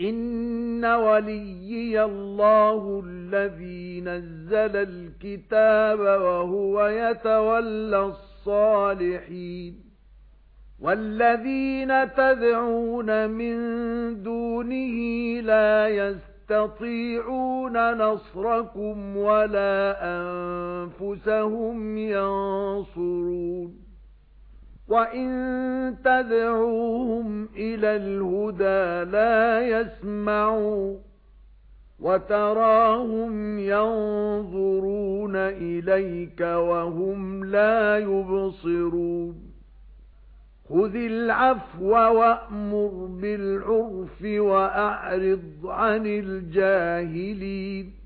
إِنَّ وَلِيِّيَ اللَّهُ الَّذِي نَزَّلَ الْكِتَابَ وَهُوَ يَتَوَلَّى الصَّالِحِينَ وَالَّذِينَ تَدْعُونَ مِن دُونِهِ لَا يَسْتَطِيعُونَ نَصْرَكُمْ وَلَا أَنفُسَهُمْ يَنصُرُونَ وَإِن تَدْعُوهُمْ إِلَى الْهُدَى لَا يَسْمَعُوا وَتَرَاهُمْ يَنظُرُونَ إِلَيْكَ وَهُمْ لَا يُبْصِرُونَ خُذِ الْعَفْوَ وَأْمُرْ بِالْعُرْفِ وَأَعْرِضْ عَنِ الْجَاهِلِينَ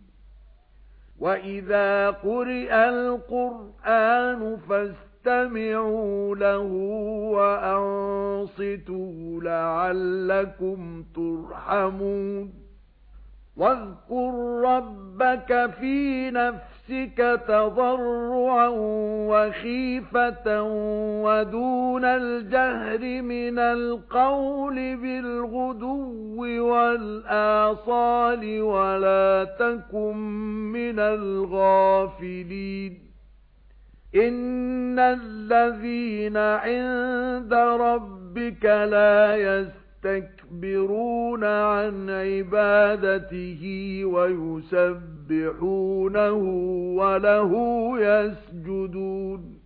وَإِذَا قُرِئَ الْقُرْآنُ فَاسْتَمِعُوا لَهُ وَأَنصِتُوا لَعَلَّكُمْ تُرْحَمُونَ وَاذْكُر رَّبَّكَ فِي نَفْسِكَ تَضَرُّعًا وَخِيفَةً وَدُونَ الْجَهْرِ مِنَ الْقَوْلِ بِالْغُدُوِّ وَالْآصَالِ وَلَا تَكُن مِّنَ الْغَافِلِينَ. إِنَّ الَّذِينَ عِندَ رَبِّكَ لَا يَسْتَكْبِرُونَ عَن عِبَادَتِهِ وَيُسَبِّحُونَهُ وَلَهُ يَسْجُدُونَ.